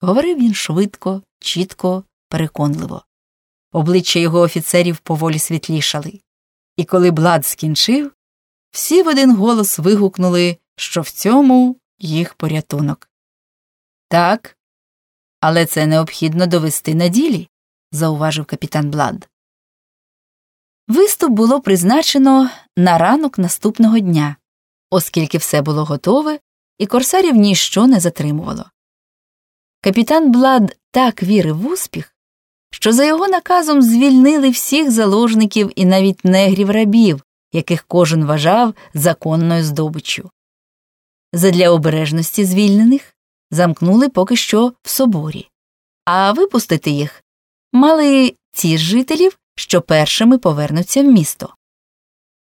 Говорив він швидко, чітко, переконливо. Обличчя його офіцерів поволі світлішали. І коли Блад скінчив, всі в один голос вигукнули, що в цьому їх порятунок. Так, але це необхідно довести на ділі, зауважив капітан Блад. Виступ було призначено на ранок наступного дня, оскільки все було готове, і корсарів ніщо не затримувало. Капітан Блад так вірив в успіх, що за його наказом звільнили всіх заложників і навіть негрів рабів, яких кожен вважав законною здобиччю. Задля обережності звільнених замкнули поки що в соборі, а випустити їх мали ті з жителів, що першими повернуться в місто.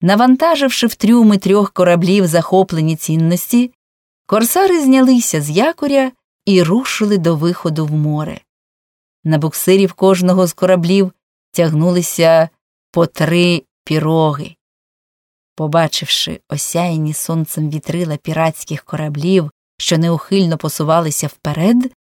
Навантаживши в трюми трьох кораблів захоплені цінності, корсари знялися з якоря і рушили до виходу в море. На буксирів кожного з кораблів тягнулися по три піроги. Побачивши осяяні сонцем вітрила піратських кораблів, що неухильно посувалися вперед,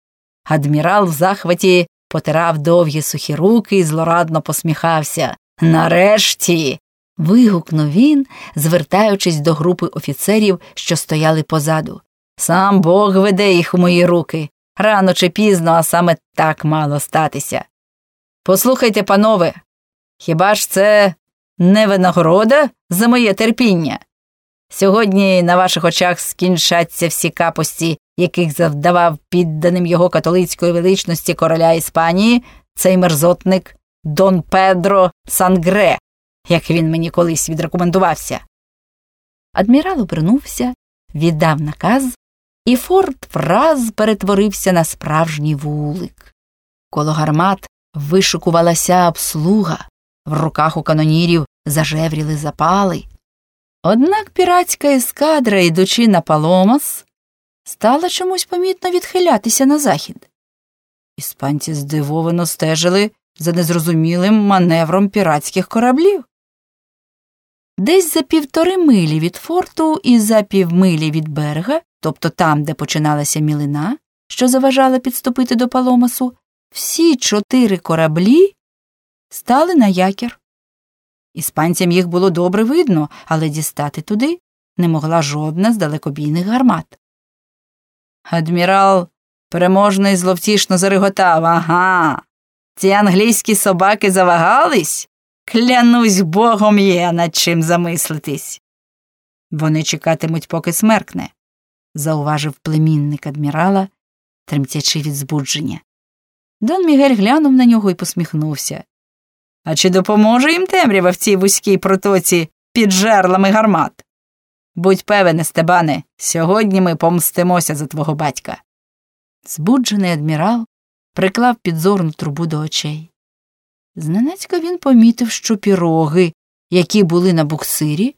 адмірал в захваті потирав довгі сухі руки і злорадно посміхався. Нарешті. вигукнув він, звертаючись до групи офіцерів, що стояли позаду. Сам Бог веде їх у мої руки. Рано чи пізно, а саме так мало статися. Послухайте, панове, хіба ж це не винагорода за моє терпіння? Сьогодні на ваших очах скінчаться всі капості, яких завдавав підданим його католицької величності короля Іспанії цей мерзотник Дон Педро Сангре, як він мені колись відрекомендувався. Адмірал обернувся, віддав наказ, і форт враз перетворився на справжній вулик. Коло гармат вишикувалася обслуга, в руках у канонірів зажевріли запали. Однак піратська ескадра, йдучи на Паломас, стала чомусь помітно відхилятися на захід. Іспанці здивовано стежили за незрозумілим маневром піратських кораблів. Десь за півтори милі від форту і за півмилі від берега, тобто там, де починалася мілина, що заважала підступити до Паломасу, всі чотири кораблі стали на якір. Іспанцям їх було добре видно, але дістати туди не могла жодна з далекобійних гармат. Адмірал переможно і зловтішно зареготав ага. Ці англійські собаки завагались? Клянусь богом є над чим замислитись. Вони чекатимуть, поки смеркне, зауважив племінник адмірала, тремтячи від збудження. Дон Мігель глянув на нього і посміхнувся. А чи допоможе їм темрява в цій вузькій протоці під жерлами гармат? Будь певен, Стебане, сьогодні ми помстимося за твого батька. Збуджений адмірал приклав підзорну трубу до очей. Зненацька він помітив, що піроги, які були на буксирі,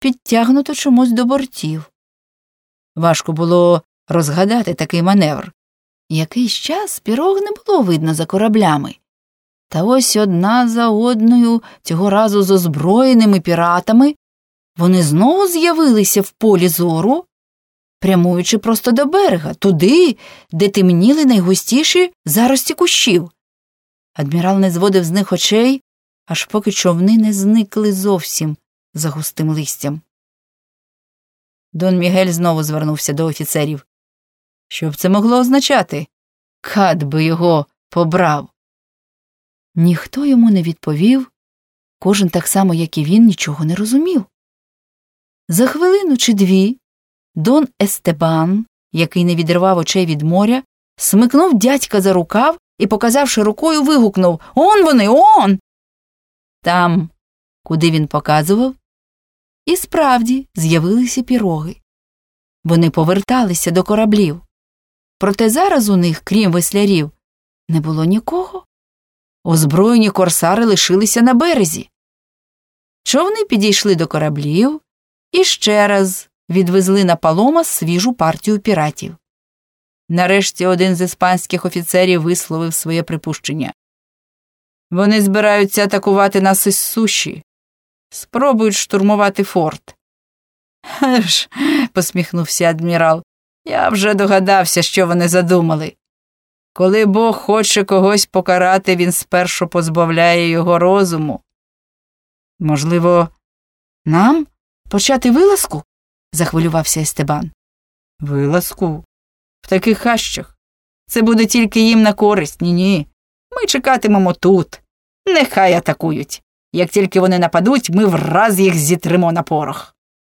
підтягнуто чомусь до бортів. Важко було розгадати такий маневр. Якийсь час пірог не було видно за кораблями. Та ось одна за одною, цього разу з озброєними піратами, вони знову з'явилися в полі зору, прямуючи просто до берега, туди, де темніли найгустіші зарості кущів. Адмірал не зводив з них очей, аж поки човни не зникли зовсім за густим листям. Дон Мігель знову звернувся до офіцерів. Що б це могло означати? Кад би його побрав. Ніхто йому не відповів, кожен так само, як і він, нічого не розумів. За хвилину чи дві Дон Естебан, який не відривав очей від моря, смикнув дядька за рукав і, показавши рукою, вигукнув Он вони, он. Там, куди він показував, і справді з'явилися піроги. Вони поверталися до кораблів. Проте зараз у них, крім веслярів, не було нікого. Озброєні корсари лишилися на березі. Човни підійшли до кораблів і ще раз відвезли на палома свіжу партію піратів. Нарешті один з іспанських офіцерів висловив своє припущення. Вони збираються атакувати нас із суші, спробують штурмувати форт. Ж, посміхнувся адмірал. Я вже догадався, що вони задумали. Коли Бог хоче когось покарати, він спершу позбавляє його розуму. Можливо, нам почати вилазку? захвилювався Естебан. Вилазку? В таких хащах. Це буде тільки їм на користь, ні ні. Ми чекатимемо тут. Нехай атакують. Як тільки вони нападуть, ми враз їх зітримо на порох.